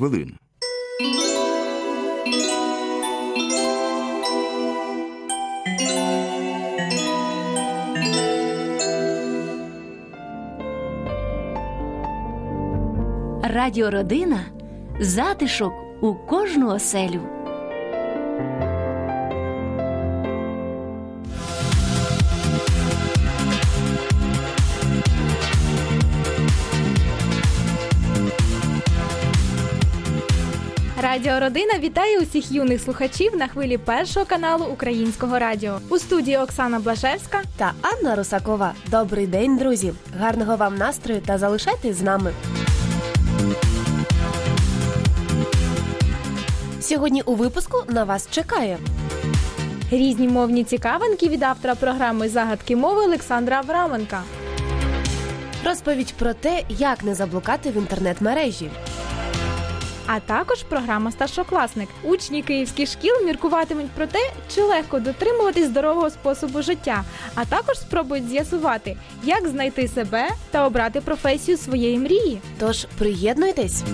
хвилин. Радіородина затишок у кожну оселю. Радіо Родина вітає усіх юних слухачів на хвилі першого каналу Українського радіо. У студії Оксана Блашевська та Анна Русакова. Добрий день, друзі! Гарного вам настрою та залишайтесь з нами. Сьогодні у випуску на вас чекає різні мовні цікавинки від автора програми Загадки мови Олександра Авраменка. Розповідь про те, як не заблукати в інтернет-мережі. А також програма Старшокласник. Учні київських шкіл міркуватимуть про те, чи легко дотримуватись здорового способу життя, а також спробують з'ясувати, як знайти себе та обрати професію своєї мрії. Тож приєднуйтесь.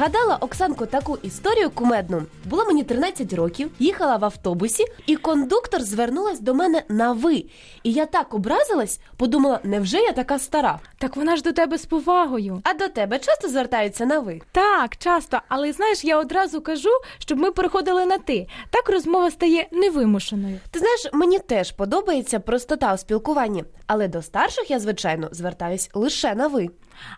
Згадала Оксанко таку історію кумедну. Було мені 13 років, їхала в автобусі, і кондуктор звернулась до мене на ви. І я так образилась, подумала, невже я така стара? Так вона ж до тебе з повагою. А до тебе часто звертаються на ви? Так, часто, але знаєш, я одразу кажу, щоб ми переходили на ти. Так розмова стає невимушеною. Ти знаєш, мені теж подобається простота у спілкуванні, але до старших я, звичайно, звертаюсь лише на ви.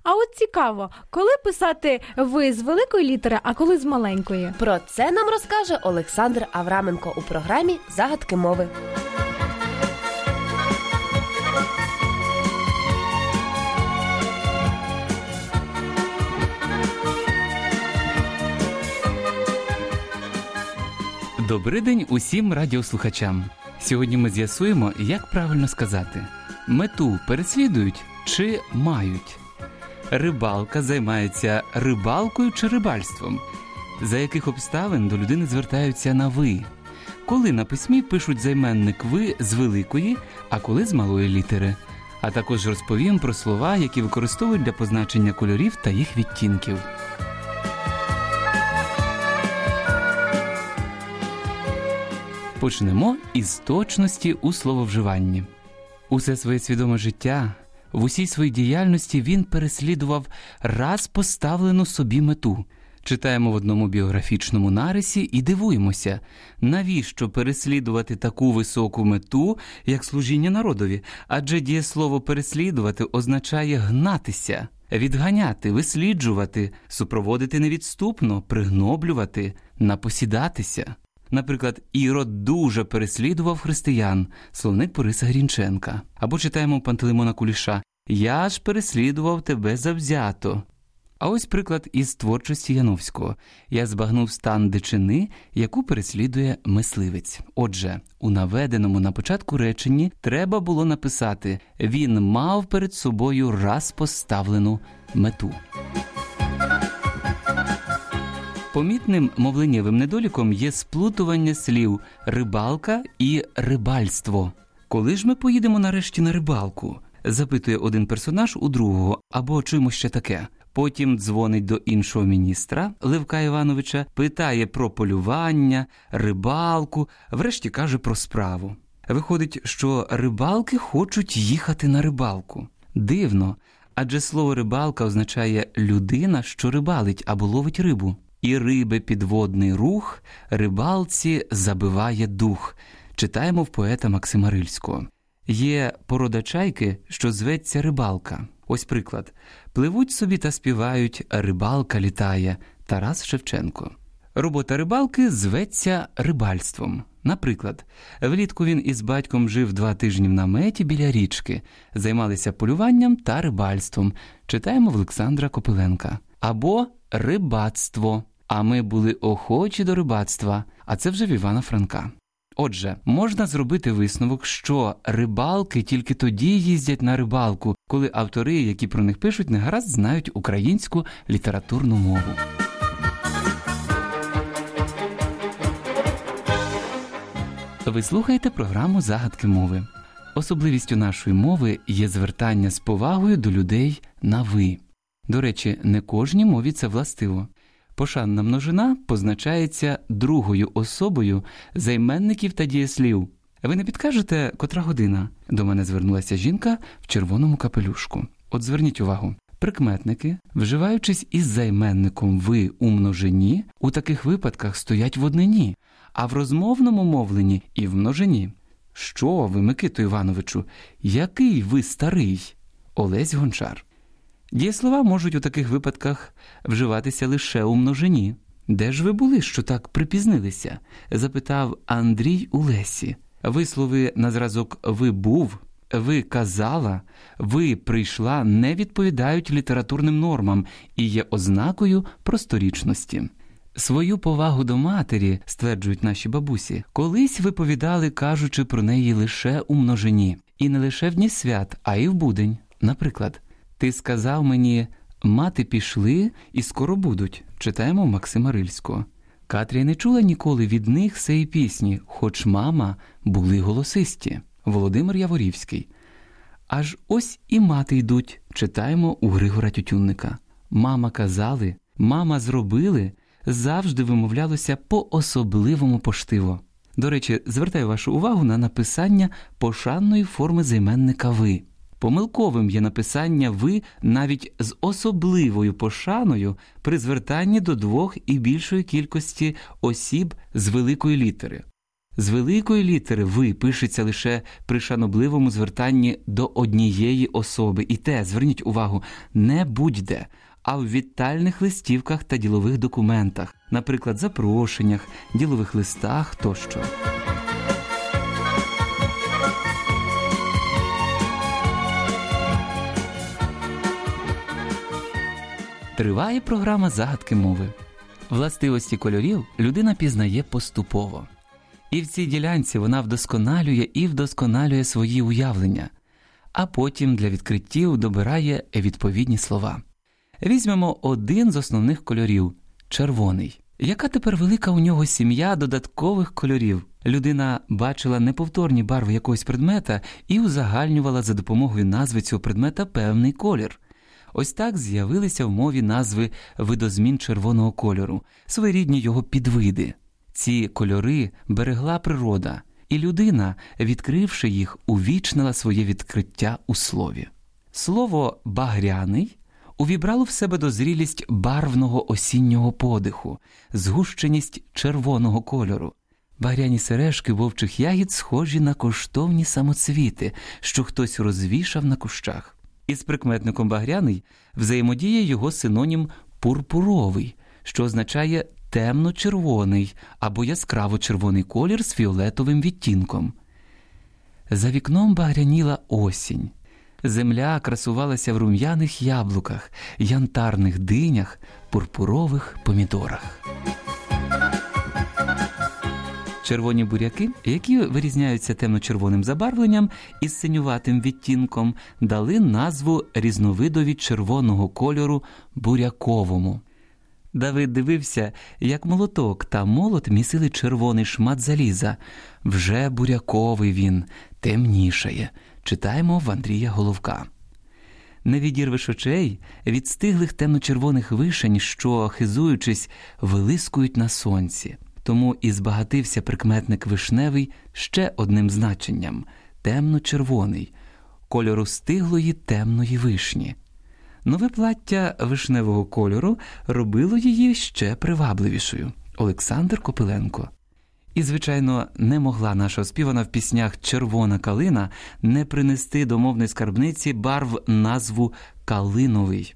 А от цікаво, коли писати ви з великої літери, а коли з маленької? Про це нам розкаже Олександр Авраменко у програмі Загадки мови. Добрий день усім радіослухачам. Сьогодні ми з'ясуємо, як правильно сказати: мету переслідують чи мають. Рибалка займається рибалкою чи рибальством, за яких обставин до людини звертаються на ви, коли на письмі пишуть займенник ви з великої, а коли з малої літери. А також розповім про слова, які використовують для позначення кольорів та їх відтінків. Почнемо із точності у слововживанні. Усе своє свідоме життя в усій своїй діяльності він переслідував раз поставлену собі мету. Читаємо в одному біографічному нарисі і дивуємося, навіщо переслідувати таку високу мету, як служіння народові, адже дієслово переслідувати означає гнатися, відганяти, висліджувати, супроводити невідступно, пригноблювати, напосідатися. Наприклад, Ірод дуже переслідував християн, словник Бориса Грінченка. Або читаємо Пантелеймона Куліша Я ж переслідував тебе завзято. А ось приклад із творчості Яновського я збагнув стан дичини, яку переслідує мисливець. Отже, у наведеному на початку реченні треба було написати він мав перед собою раз поставлену мету. Помітним мовленнєвим недоліком є сплутування слів рибалка і рибальство. Коли ж ми поїдемо нарешті на рибалку? запитує один персонаж у другого або чому ще таке. Потім дзвонить до іншого міністра Левка Івановича, питає про полювання, рибалку, врешті каже про справу. Виходить, що рибалки хочуть їхати на рибалку. Дивно, адже слово рибалка означає людина, що рибалить або ловить рибу і риби підводний рух, рибалці забиває дух. Читаємо в поета Максима Рильського. Є порода чайки, що зветься рибалка. Ось приклад: пливуть собі та співають, рибалка літає Тарас Шевченко. Робота рибалки зветься рибальством. Наприклад, влітку він із батьком жив два тижні в наметі біля річки, займалися полюванням та рибальством. Читаємо в Олександра Копиленка. Або рибацтво а ми були охочі до рибацтва, а це вже в Івана Франка. Отже, можна зробити висновок, що рибалки тільки тоді їздять на рибалку, коли автори, які про них пишуть, не гаразд знають українську літературну мову. Ви слухаєте програму Загадки мови. Особливістю нашої мови є звертання з повагою до людей на ви. До речі, не кожній мові це властиво. Пошанна множина позначається другою особою займенників та дієслів. Ви не підкажете, котра година? До мене звернулася жінка в червоному капелюшку. От зверніть увагу. Прикметники, вживаючись із займенником ви у множині, у таких випадках стоять в однині, а в розмовному мовленні і в множині. Що ви, Микито Івановичу, який ви старий? Олесь Гончар. Дієслова можуть у таких випадках вживатися лише у множині. Де ж ви були, що так припізнилися? запитав Андрій у Лесі. Вислови на зразок ви був, ви казала, ви прийшла не відповідають літературним нормам і є ознакою просторічності. Свою повагу до матері, стверджують наші бабусі, колись виповідали, кажучи про неї лише у множині, і не лише в дні свят, а й в будень. Наприклад, ти сказав мені мати пішли і скоро будуть. Читаємо Максима Рильського. Катрія не чула ніколи від них сеї пісні, хоч мама були голосисті. Володимир Яворівський. Аж ось і мати йдуть, читаємо у Григора Тютюнника. Мама казали, мама зробили, завжди вимовлялося по особливому поштиво. До речі, звертаю вашу увагу на написання пошанної форми займенника ви. Помилковим є написання ви навіть з особливою пошаною при звертанні до двох і більшої кількості осіб з великої літери. З великої літери ви пишеться лише при шанобливому звертанні до однієї особи, і те, зверніть увагу, не будь-де, а в вітальних листівках та ділових документах, наприклад, запрошеннях, ділових листах тощо. Триває програма загадки мови. Властивості кольорів людина пізнає поступово. І в цій ділянці вона вдосконалює і вдосконалює свої уявлення, а потім для відкриттів добирає відповідні слова. Візьмемо один з основних кольорів червоний. Яка тепер велика у нього сім'я додаткових кольорів? Людина бачила неповторні барви якогось предмета і узагальнювала за допомогою назви цього предмета певний колір. Ось так з'явилися в мові назви видозмін червоного кольору, своєрідні його підвиди. Ці кольори берегла природа, і людина, відкривши їх, увічнила своє відкриття у слові. Слово багряний увібрало в себе дозрілість барвного осіннього подиху, згущеність червоного кольору. Багряні сережки вовчих ягід схожі на коштовні самоцвіти, що хтось розвішав на кущах. Із прикметником багряний взаємодіє його синонім пурпуровий, що означає темно-червоний або яскраво-червоний колір з фіолетовим відтінком. За вікном багряніла осінь. Земля красувалася в рум'яних яблуках, янтарних динях, пурпурових помідорах. Червоні буряки, які вирізняються темно-червоним забарвленням із синюватим відтінком, дали назву різновидові червоного кольору буряковому. Давид дивився, як молоток та молот місили червоний шмат заліза. Вже буряковий він, темнішає. Читаємо в Андрія Головка. Не відірвеш очей від стиглих темно-червоних вишень, що, хизуючись, вилискують на сонці. Тому і збагатився прикметник вишневий ще одним значенням темно-червоний, кольору стиглої темної вишні. Нове плаття вишневого кольору робило її ще привабливішою. Олександр Копиленко. І, звичайно, не могла наша співана в піснях Червона калина не принести до мовної скарбниці барв назву Калиновий.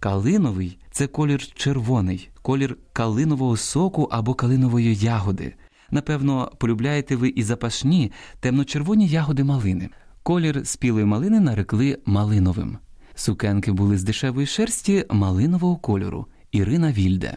Калиновий це колір червоний, колір калинового соку або калинової ягоди. Напевно, полюбляєте ви і запашні темно-червоні ягоди малини. Колір спілої малини нарекли малиновим. Сукенки були з дешевої шерсті малинового кольору Ірина Вільде.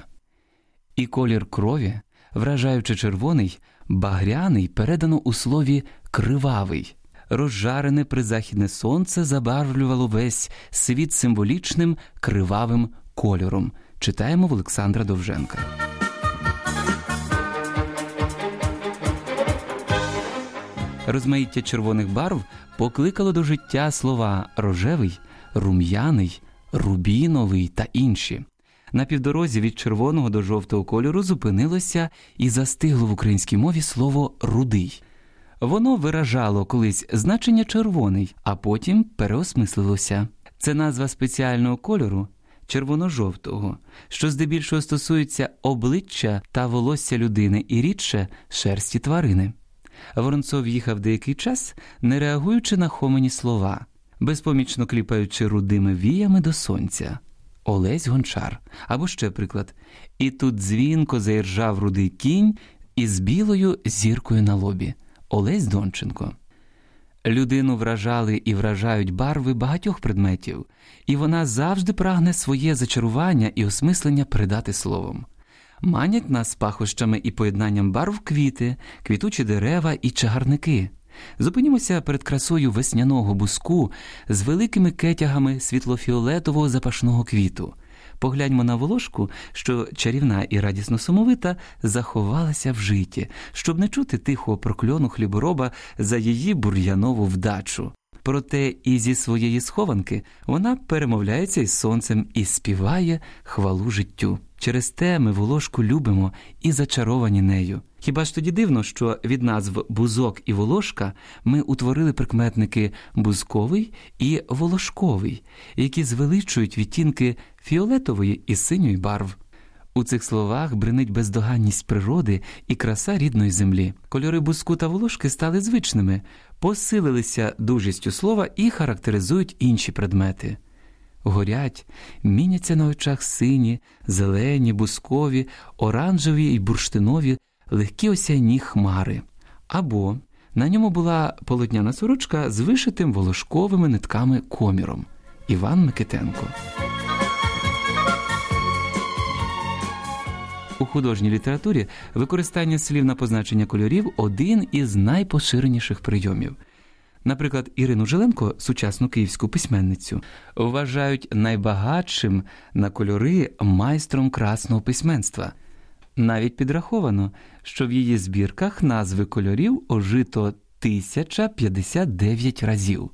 І колір крові, вражаючи червоний, багряний передано у слові кривавий. Розжарене призахідне сонце забарвлювало весь світ символічним кривавим кольором. Читаємо в Олександра Довженка. Розмаїття червоних барв покликало до життя слова рожевий, рум'яний, рубіновий та інші. На півдорозі від червоного до жовтого кольору зупинилося і застигло в українській мові слово рудий. Воно виражало колись значення червоний, а потім переосмислилося. Це назва спеціального кольору червоно-жовтого, що здебільшого стосується обличчя та волосся людини і рідше шерсті тварини. Воронцов їхав деякий час, не реагуючи на хомені слова, безпомічно кліпаючи рудими віями до сонця. Олесь Гончар. Або ще приклад. І тут дзвінко заіржав рудий кінь із білою зіркою на лобі. Олесь Донченко. Людину вражали і вражають барви багатьох предметів, і вона завжди прагне своє зачарування і осмислення передати словом. Манять нас пахощами і поєднанням барв квіти, квітучі дерева і чагарники. Зупинімося перед красою весняного буску з великими кетягами світлофіолетового запашного квіту. Погляньмо на волошку, що чарівна і радісно сумовита заховалася в житті, щоб не чути тихого прокльону хлібороба за її бур'янову вдачу. Проте і зі своєї схованки вона перемовляється із сонцем і співає хвалу життю. Через те ми волошку любимо і зачаровані нею. Хіба ж тоді дивно, що від назв бузок і волошка ми утворили прикметники бузковий і волошковий, які звеличують відтінки фіолетової і синьої барв. У цих словах бринить бездоганність природи і краса рідної землі. Кольори бузку та волошки стали звичними, посилилися дужістю слова і характеризують інші предмети. Горять, міняться на очах сині, зелені, бускові, оранжеві й бурштинові легкі осяйні хмари. Або на ньому була полотняна сорочка з вишитим волошковими нитками коміром. Іван Микитенко. У художній літературі використання слів на позначення кольорів один із найпоширеніших прийомів. Наприклад, Ірину Жиленко, сучасну київську письменницю, вважають найбагатшим на кольори майстром красного письменства. Навіть підраховано, що в її збірках назви кольорів ожито 1059 разів.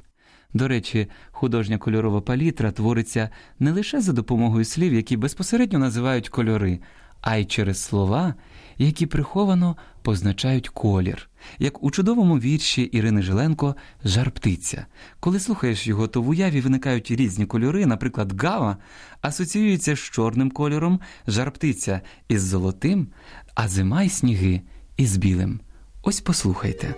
До речі, художня кольорова палітра твориться не лише за допомогою слів, які безпосередньо називають кольори, а й через слова, які приховано позначають колір, як у чудовому вірші Ірини Жиленко Жар птиця. Коли слухаєш його, то в уяві виникають різні кольори, наприклад, гава асоціюється з чорним кольором, жар птиця із золотим, а зима й сніги із білим. Ось послухайте.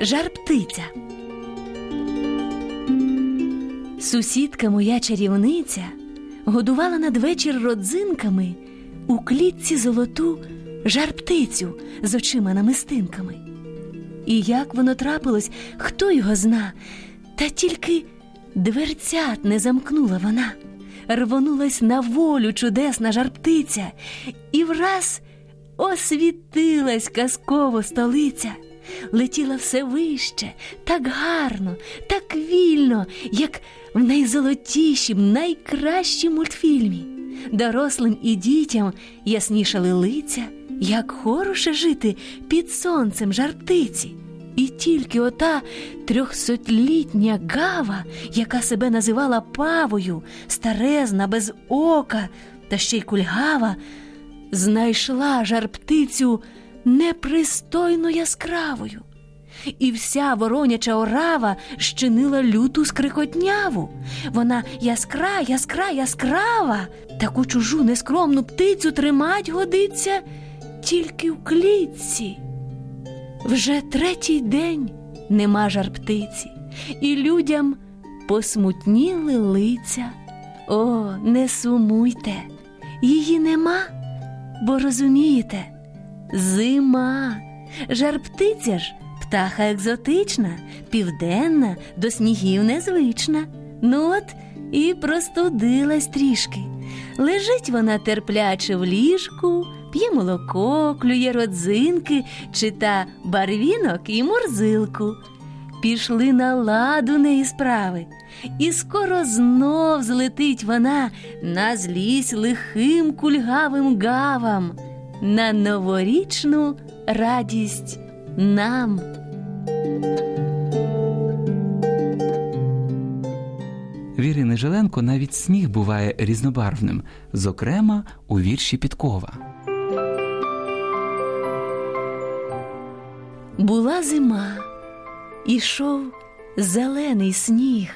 Жар птиця. Сусідка моя чарівниця годувала надвечір родзинками у клітці золоту жар птицю з очима намистинками. І як воно трапилось, хто його зна, та тільки дверцят не замкнула вона, рвонулась на волю чудесна жар птиця, і враз освітилась казково столиця летіла все вище, так гарно, так вільно, як в найзолотішім, найкращім мультфільмі. Дорослим і дітям яснішали лиця, як хороше жити під сонцем жарптиці. І тільки ота трьохсотлітня гава, яка себе називала павою, старезна, без ока та ще й кульгава, знайшла жарптицю непристойно яскравою, і вся вороняча орава щинила люту скрикотняву. Вона яскра, яскра, яскрава, таку чужу нескромну птицю тримать годиться тільки в клітці. Вже третій день нема жар птиці, і людям посмутніли лиця. О, не сумуйте, її нема, бо розумієте. Зима. Жар птиця ж птаха екзотична, південна, до снігів незвична. Ну от і простудилась трішки. Лежить вона терпляче в ліжку, п'є молоко, клює родзинки, чита барвінок і морзилку. Пішли на ладу неї справи, і скоро знов злетить вона на злість лихим кульгавим гавам на новорічну радість нам. В Ірини Желенко навіть сніг буває різнобарвним, зокрема у вірші Підкова. Була зима, ішов зелений сніг,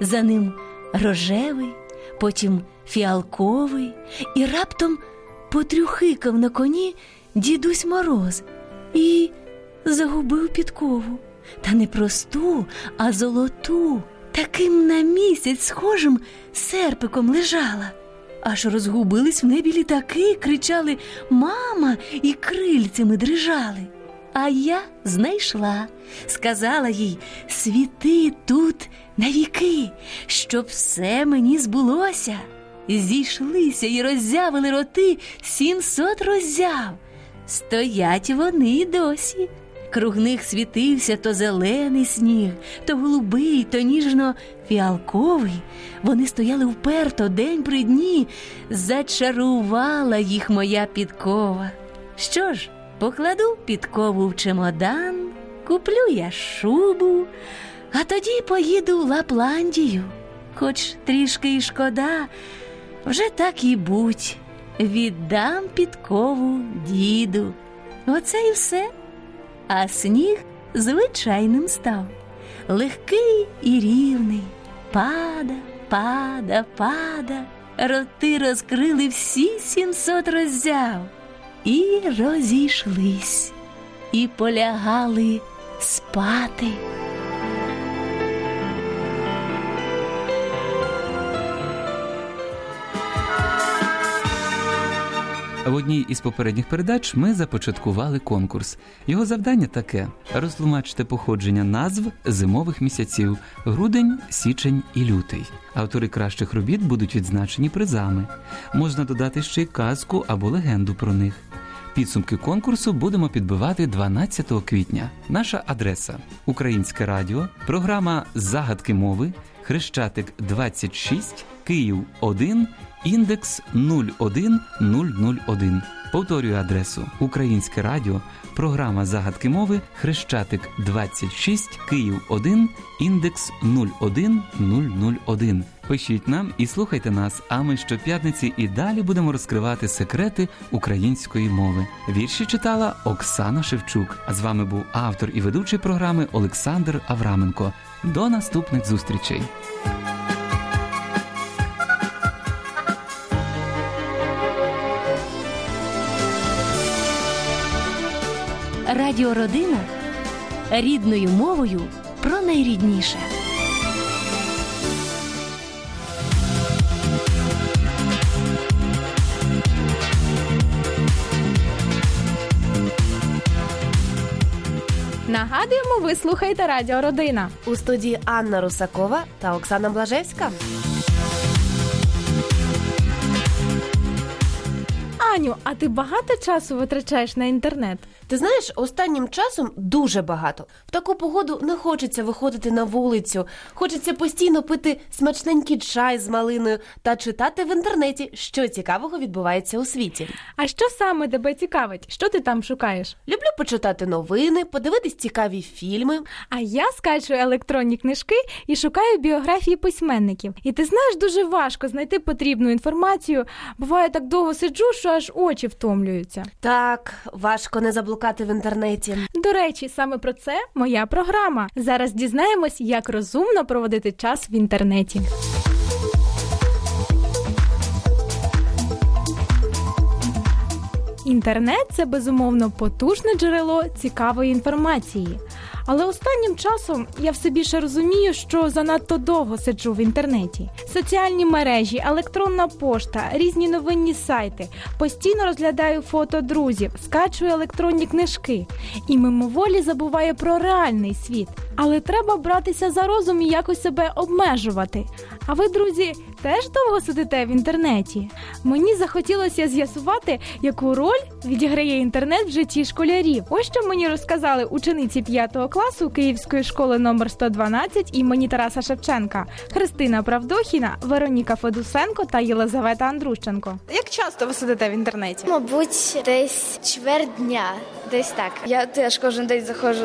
за ним рожевий, потім фіалковий, і раптом потрюхикав на коні дідусь Мороз і загубив підкову. Та не просту, а золоту, таким на місяць схожим серпиком лежала. Аж розгубились в небі літаки, кричали Мама і крильцями дрижали. А я знайшла, сказала їй світи тут навіки, щоб все мені збулося. Зійшлися і роззявили роти сімсот роззяв. Стоять вони й досі. Круг них світився то зелений сніг, то голубий, то ніжно фіалковий. Вони стояли вперто день при дні, зачарувала їх моя підкова. Що ж, покладу підкову в чемодан, куплю я шубу, а тоді поїду в Лапландію. Хоч трішки й шкода, вже так і будь, віддам підкову діду. Оце і все. А сніг звичайним став, легкий і рівний. Пада, пада, пада, роти розкрили всі сімсот роззяв і розійшлись, і полягали спати. В одній із попередніх передач ми започаткували конкурс. Його завдання таке: розтлумачте походження назв зимових місяців грудень, січень і лютий. Автори кращих робіт будуть відзначені призами. Можна додати ще й казку або легенду про них. Підсумки конкурсу будемо підбивати 12 квітня. Наша адреса Українське радіо, програма Загадки мови, Хрещатик 26, Київ 1, індекс 01001. Повторюю адресу Українське радіо, програма Загадки мови, Хрещатик 26, Київ 1, індекс 01001. Пишіть нам і слухайте нас, а ми щоп'ятниці і далі будемо розкривати секрети української мови. Вірші читала Оксана Шевчук. А з вами був автор і ведучий програми Олександр Авраменко. До наступних зустрічей. Радіо Родина рідною мовою про найрідніше. Нагадуємо, ви слухаєте Радіо Родина. У студії Анна Русакова та Оксана Блажевська. Аню, а ти багато часу витрачаєш на інтернет? Ти знаєш, останнім часом дуже багато. В таку погоду не хочеться виходити на вулицю, хочеться постійно пити смачненький чай з малиною та читати в інтернеті, що цікавого відбувається у світі. А що саме тебе цікавить? Що ти там шукаєш? Люблю почитати новини, подивитись цікаві фільми. А я скачую електронні книжки і шукаю біографії письменників. І ти знаєш, дуже важко знайти потрібну інформацію. Буває так довго сиджу, що аж очі втомлюються. Так, важко не заблукати в інтернеті. До речі, саме про це моя програма. Зараз дізнаємось, як розумно проводити час в інтернеті. Інтернет це безумовно потужне джерело цікавої інформації. Але останнім часом я все більше розумію, що занадто довго сиджу в інтернеті. Соціальні мережі, електронна пошта, різні новинні сайти. Постійно розглядаю фото друзів, скачую електронні книжки і мимоволі забуваю про реальний світ. Але треба братися за розум і якось себе обмежувати. А ви, друзі, теж довго сидите в інтернеті? Мені захотілося з'ясувати, яку роль відіграє інтернет в житті школярів. Ось що мені розказали учениці 5 класу Київської школи номер 112 імені Тараса Шевченка, Христина Правдохіна, Вероніка Федусенко та Єлизавета Андрущенко. Як часто ви сидите в інтернеті? Мабуть, десь чверть дня, десь так. Я теж кожен день заходжу